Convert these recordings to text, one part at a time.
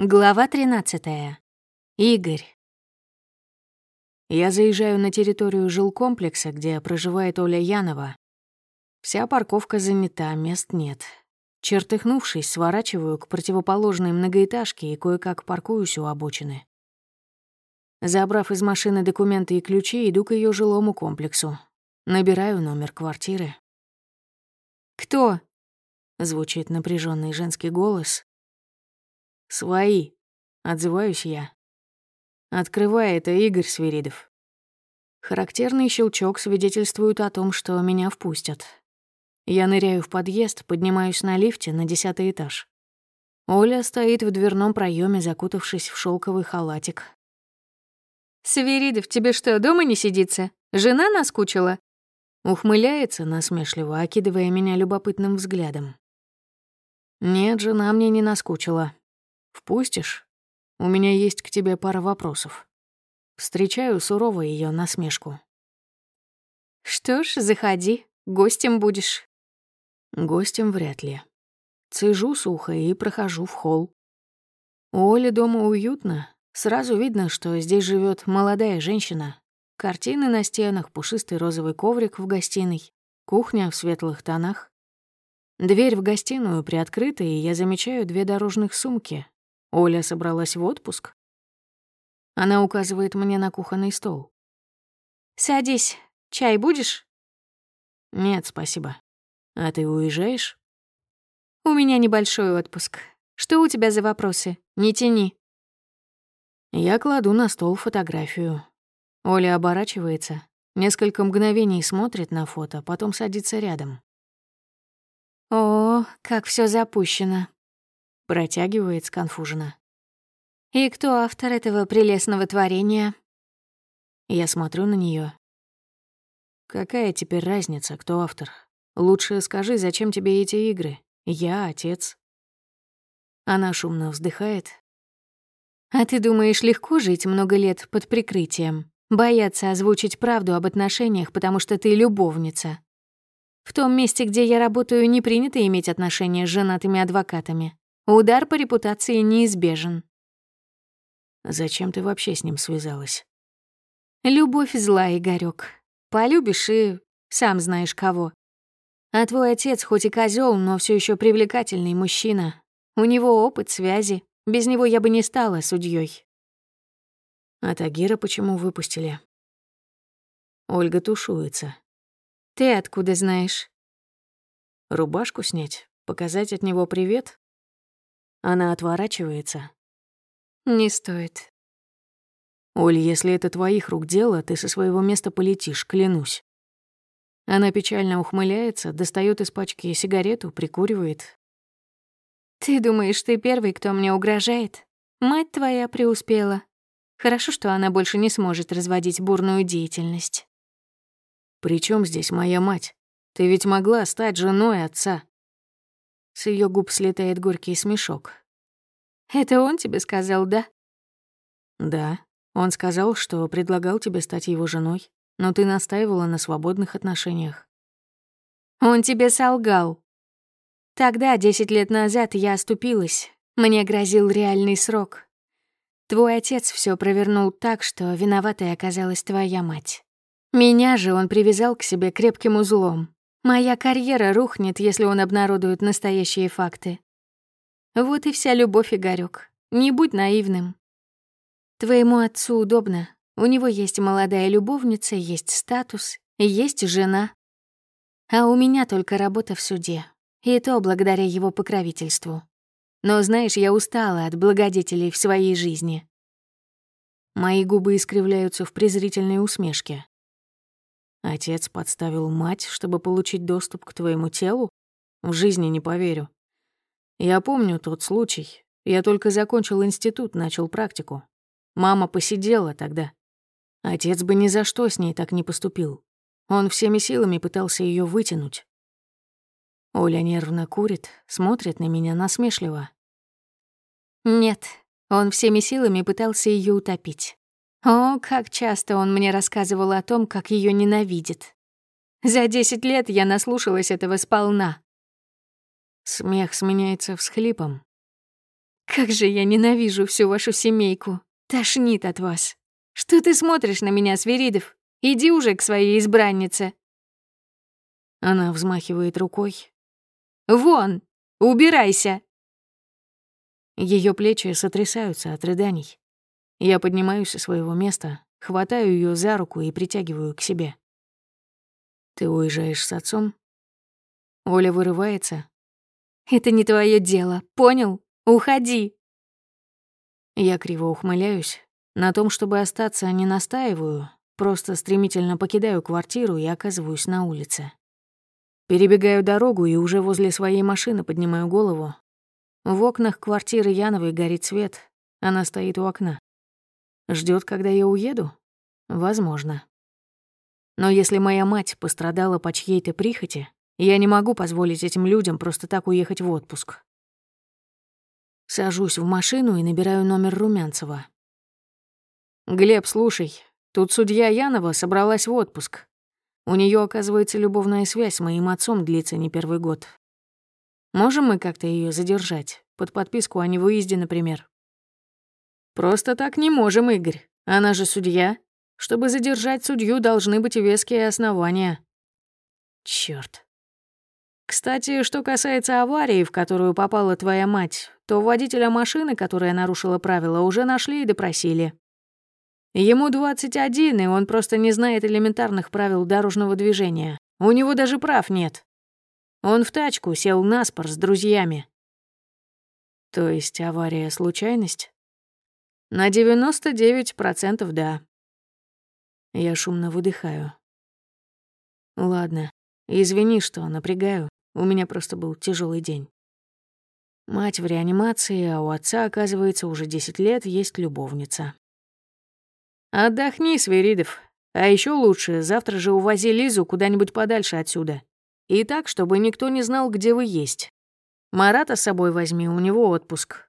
Глава 13. Игорь. Я заезжаю на территорию жилкомплекса, где проживает Оля Янова. Вся парковка занята, мест нет. Чертыхнувшись, сворачиваю к противоположной многоэтажке и кое-как паркуюсь у обочины. Забрав из машины документы и ключи, иду к ее жилому комплексу. Набираю номер квартиры. «Кто?» — звучит напряженный женский голос, «Свои», — отзываюсь я. Открывай, это Игорь Свиридов. Характерный щелчок свидетельствует о том, что меня впустят. Я ныряю в подъезд, поднимаюсь на лифте на десятый этаж. Оля стоит в дверном проеме, закутавшись в шелковый халатик. «Свиридов, тебе что, дома не сидится? Жена наскучила?» Ухмыляется насмешливо, окидывая меня любопытным взглядом. «Нет, жена мне не наскучила. Впустишь? У меня есть к тебе пара вопросов. Встречаю сурово ее насмешку. Что ж, заходи, гостем будешь. Гостем вряд ли. Цежу сухо и прохожу в холл. У Оли дома уютно. Сразу видно, что здесь живет молодая женщина. Картины на стенах, пушистый розовый коврик в гостиной, кухня в светлых тонах. Дверь в гостиную приоткрыта, и я замечаю две дорожных сумки, Оля собралась в отпуск? Она указывает мне на кухонный стол. «Садись. Чай будешь?» «Нет, спасибо. А ты уезжаешь?» «У меня небольшой отпуск. Что у тебя за вопросы? Не тяни». Я кладу на стол фотографию. Оля оборачивается, несколько мгновений смотрит на фото, потом садится рядом. «О, как все запущено. Протягивает сконфуженно. «И кто автор этого прелестного творения?» Я смотрю на нее. «Какая теперь разница, кто автор? Лучше скажи, зачем тебе эти игры? Я отец». Она шумно вздыхает. «А ты думаешь, легко жить много лет под прикрытием? Бояться озвучить правду об отношениях, потому что ты любовница?» В том месте, где я работаю, не принято иметь отношения с женатыми адвокатами. Удар по репутации неизбежен. Зачем ты вообще с ним связалась? Любовь зла, Игорёк. Полюбишь и сам знаешь кого. А твой отец хоть и козел, но все еще привлекательный мужчина. У него опыт, связи. Без него я бы не стала судьей. А Тагира почему выпустили? Ольга тушуется. Ты откуда знаешь? Рубашку снять? Показать от него привет? Она отворачивается. Не стоит. Оль, если это твоих рук дело, ты со своего места полетишь, клянусь. Она печально ухмыляется, достает из пачки сигарету, прикуривает. Ты думаешь, ты первый, кто мне угрожает? Мать твоя преуспела. Хорошо, что она больше не сможет разводить бурную деятельность. При чем здесь моя мать? Ты ведь могла стать женой отца. С ее губ слетает горький смешок. «Это он тебе сказал, да?» «Да. Он сказал, что предлагал тебе стать его женой, но ты настаивала на свободных отношениях». «Он тебе солгал. Тогда, десять лет назад, я оступилась. Мне грозил реальный срок. Твой отец все провернул так, что виноватой оказалась твоя мать. Меня же он привязал к себе крепким узлом. Моя карьера рухнет, если он обнародует настоящие факты. Вот и вся любовь, Игорёк. Не будь наивным. Твоему отцу удобно. У него есть молодая любовница, есть статус, есть жена. А у меня только работа в суде. И то благодаря его покровительству. Но знаешь, я устала от благодетелей в своей жизни. Мои губы искривляются в презрительной усмешке. Отец подставил мать, чтобы получить доступ к твоему телу? В жизни не поверю. Я помню тот случай. Я только закончил институт, начал практику. Мама посидела тогда. Отец бы ни за что с ней так не поступил. Он всеми силами пытался ее вытянуть. Оля нервно курит, смотрит на меня насмешливо. Нет, он всеми силами пытался ее утопить. О, как часто он мне рассказывал о том, как ее ненавидит. За десять лет я наслушалась этого сполна. Смех сменяется всхлипом. Как же я ненавижу всю вашу семейку. Тошнит от вас. Что ты смотришь на меня, Свиридов? Иди уже к своей избраннице. Она взмахивает рукой. Вон, убирайся. Ее плечи сотрясаются от рыданий. Я поднимаюсь со своего места, хватаю ее за руку и притягиваю к себе. Ты уезжаешь с отцом? Оля вырывается. Это не твое дело, понял? Уходи. Я криво ухмыляюсь. На том, чтобы остаться, не настаиваю, просто стремительно покидаю квартиру и оказываюсь на улице. Перебегаю дорогу и уже возле своей машины поднимаю голову. В окнах квартиры Яновой горит свет. Она стоит у окна. Ждет, когда я уеду? Возможно. Но если моя мать пострадала по чьей-то прихоти, я не могу позволить этим людям просто так уехать в отпуск. Сажусь в машину и набираю номер Румянцева. «Глеб, слушай, тут судья Янова собралась в отпуск. У нее оказывается, любовная связь с моим отцом длится не первый год. Можем мы как-то ее задержать? Под подписку о невыезде, например. Просто так не можем, Игорь. Она же судья. Чтобы задержать судью, должны быть веские основания. Черт. Кстати, что касается аварии, в которую попала твоя мать, то водителя машины, которая нарушила правила, уже нашли и допросили. Ему 21, и он просто не знает элементарных правил дорожного движения. У него даже прав нет. Он в тачку сел на спор с друзьями. То есть авария — случайность? На 99% да. Я шумно выдыхаю. Ладно, извини, что напрягаю. У меня просто был тяжелый день. Мать в реанимации, а у отца, оказывается, уже 10 лет есть любовница. Отдохни, Свиридов. А еще лучше, завтра же увози Лизу куда-нибудь подальше отсюда. И так, чтобы никто не знал, где вы есть. Марата с собой возьми, у него отпуск.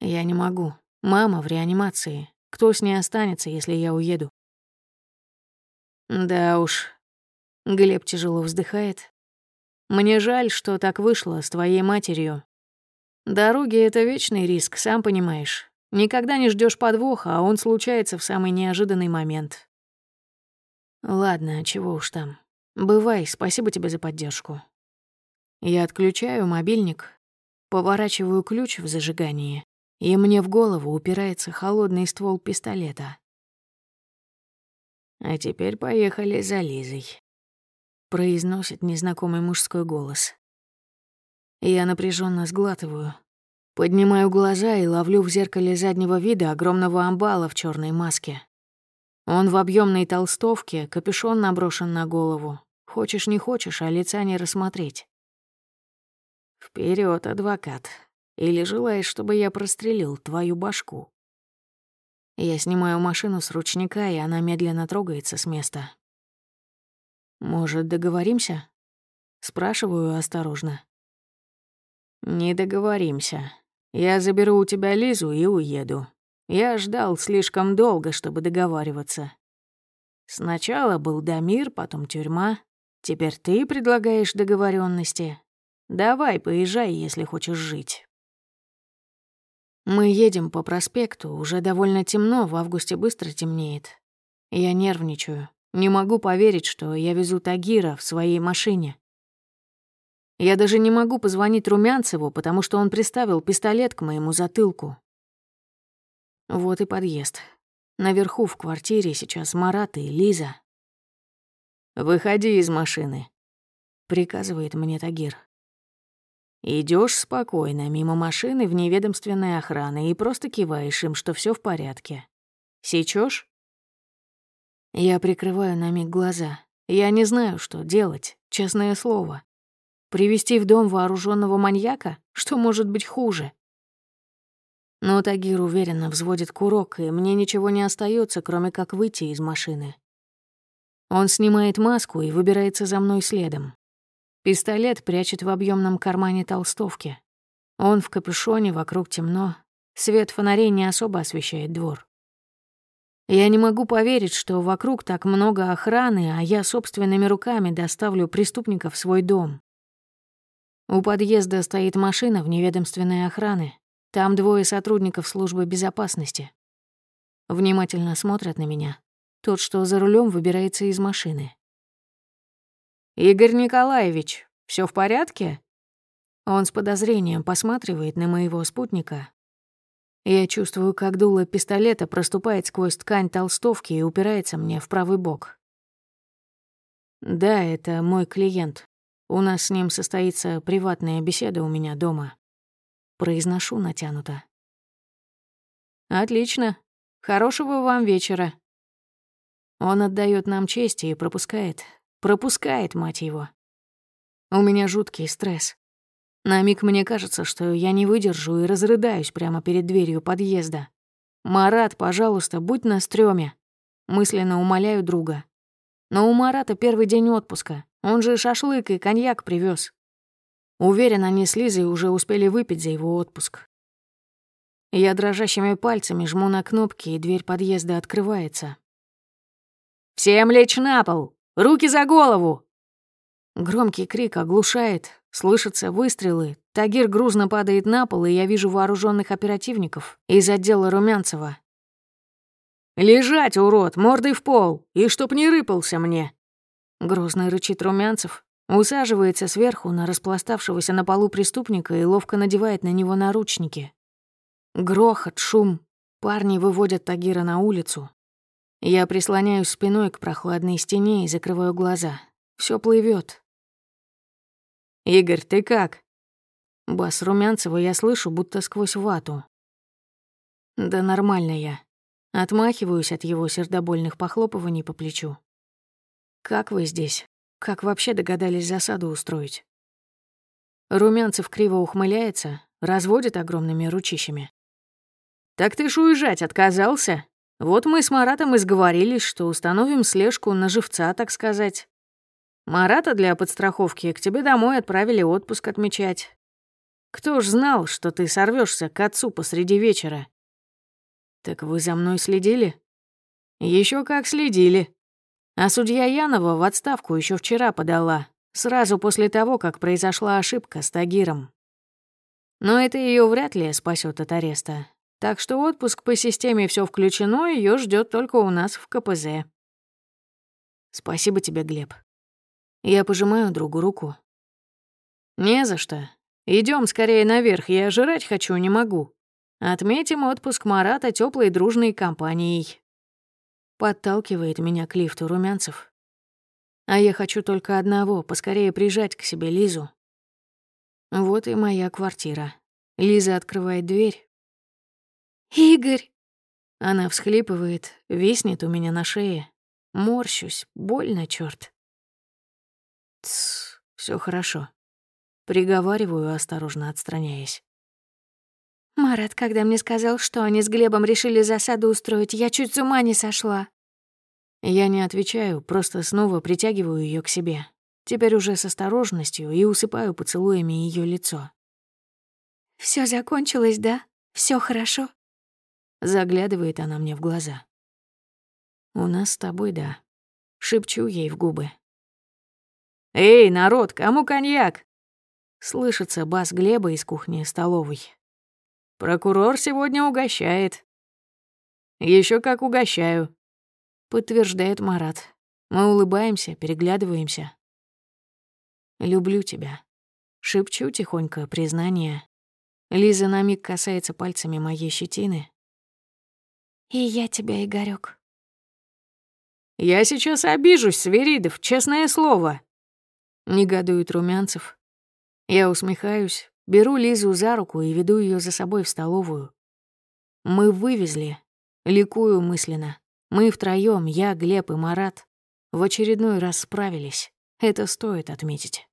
Я не могу. Мама в реанимации. Кто с ней останется, если я уеду? Да уж. Глеб тяжело вздыхает. Мне жаль, что так вышло с твоей матерью. Дороги — это вечный риск, сам понимаешь. Никогда не ждешь подвоха, а он случается в самый неожиданный момент. Ладно, чего уж там. Бывай, спасибо тебе за поддержку. Я отключаю мобильник, поворачиваю ключ в зажигании, и мне в голову упирается холодный ствол пистолета. А теперь поехали за Лизой. Произносит незнакомый мужской голос. Я напряженно сглатываю, Поднимаю глаза и ловлю в зеркале заднего вида огромного амбала в черной маске. Он в объемной толстовке, капюшон наброшен на голову. Хочешь не хочешь, а лица не рассмотреть. Вперед, адвокат. Или желаешь, чтобы я прострелил твою башку? Я снимаю машину с ручника, и она медленно трогается с места. Может, договоримся? Спрашиваю осторожно. Не договоримся. Я заберу у тебя Лизу и уеду. Я ждал слишком долго, чтобы договариваться. Сначала был Дамир, потом тюрьма. Теперь ты предлагаешь договоренности. Давай, поезжай, если хочешь жить. Мы едем по проспекту, уже довольно темно, в августе быстро темнеет. Я нервничаю. Не могу поверить, что я везу Тагира в своей машине. Я даже не могу позвонить Румянцеву, потому что он приставил пистолет к моему затылку. Вот и подъезд. Наверху в квартире сейчас Марат и Лиза. «Выходи из машины», — приказывает мне Тагир. Идешь спокойно мимо машины в неведомственной охраны и просто киваешь им, что все в порядке. Сечешь? Я прикрываю на миг глаза. Я не знаю, что делать, честное слово. Привести в дом вооруженного маньяка? Что может быть хуже? Но Тагир уверенно взводит курок, и мне ничего не остается, кроме как выйти из машины. Он снимает маску и выбирается за мной следом. Пистолет прячет в объемном кармане толстовки. Он в капюшоне, вокруг темно. Свет фонарей не особо освещает двор. Я не могу поверить, что вокруг так много охраны, а я собственными руками доставлю преступника в свой дом. У подъезда стоит машина в неведомственной охраны. Там двое сотрудников службы безопасности. Внимательно смотрят на меня. Тот, что за рулем, выбирается из машины. «Игорь Николаевич, все в порядке?» Он с подозрением посматривает на моего спутника. Я чувствую, как дуло пистолета проступает сквозь ткань толстовки и упирается мне в правый бок. Да, это мой клиент. У нас с ним состоится приватная беседа у меня дома. Произношу натянуто. Отлично. Хорошего вам вечера. Он отдает нам честь и пропускает. Пропускает, мать его. У меня жуткий стресс. На миг мне кажется, что я не выдержу и разрыдаюсь прямо перед дверью подъезда. «Марат, пожалуйста, будь на стрёме». Мысленно умоляю друга. Но у Марата первый день отпуска. Он же шашлык и коньяк привез. Уверен, они с Лизой уже успели выпить за его отпуск. Я дрожащими пальцами жму на кнопки, и дверь подъезда открывается. «Всем лечь на пол! Руки за голову!» Громкий крик оглушает, Слышатся выстрелы. Тагир грузно падает на пол, и я вижу вооруженных оперативников из отдела Румянцева. «Лежать, урод, мордой в пол, и чтоб не рыпался мне!» Грозно рычит Румянцев, усаживается сверху на распластавшегося на полу преступника и ловко надевает на него наручники. Грохот, шум. Парни выводят Тагира на улицу. Я прислоняюсь спиной к прохладной стене и закрываю глаза. Все плывет, «Игорь, ты как?» Бас Румянцева я слышу, будто сквозь вату. «Да нормально я». Отмахиваюсь от его сердобольных похлопываний по плечу. «Как вы здесь? Как вообще догадались засаду устроить?» Румянцев криво ухмыляется, разводит огромными ручищами. «Так ты ж уезжать отказался? Вот мы с Маратом и сговорились, что установим слежку на живца, так сказать. Марата для подстраховки к тебе домой отправили отпуск отмечать. Кто ж знал, что ты сорвешься к отцу посреди вечера? Так вы за мной следили? Еще как следили. А судья Янова в отставку еще вчера подала, сразу после того, как произошла ошибка с Тагиром. Но это ее вряд ли спасет от ареста. Так что отпуск по системе все включено, ее ждет только у нас в КПЗ. Спасибо тебе, Глеб. Я пожимаю другу руку. «Не за что. Идем скорее наверх, я жрать хочу, не могу. Отметим отпуск Марата теплой дружной компанией». Подталкивает меня к лифту Румянцев. А я хочу только одного — поскорее прижать к себе Лизу. Вот и моя квартира. Лиза открывает дверь. «Игорь!» Она всхлипывает, виснет у меня на шее. Морщусь, больно, черт. Тсс, все хорошо. Приговариваю, осторожно отстраняясь. Марат, когда мне сказал, что они с Глебом решили засаду устроить, я чуть с ума не сошла. Я не отвечаю, просто снова притягиваю ее к себе. Теперь уже с осторожностью и усыпаю поцелуями ее лицо. Все закончилось, да? Все хорошо?» Заглядывает она мне в глаза. «У нас с тобой, да». Шепчу ей в губы, «Эй, народ, кому коньяк?» Слышится бас Глеба из кухни столовой. «Прокурор сегодня угощает». Еще как угощаю», — подтверждает Марат. Мы улыбаемся, переглядываемся. «Люблю тебя», — шепчу тихонько признание. Лиза на миг касается пальцами моей щетины. «И я тебя, Игорёк». «Я сейчас обижусь, Сверидов, честное слово», Негодует Румянцев. Я усмехаюсь, беру Лизу за руку и веду ее за собой в столовую. Мы вывезли. Ликую мысленно. Мы втроем, я, Глеб и Марат, в очередной раз справились. Это стоит отметить.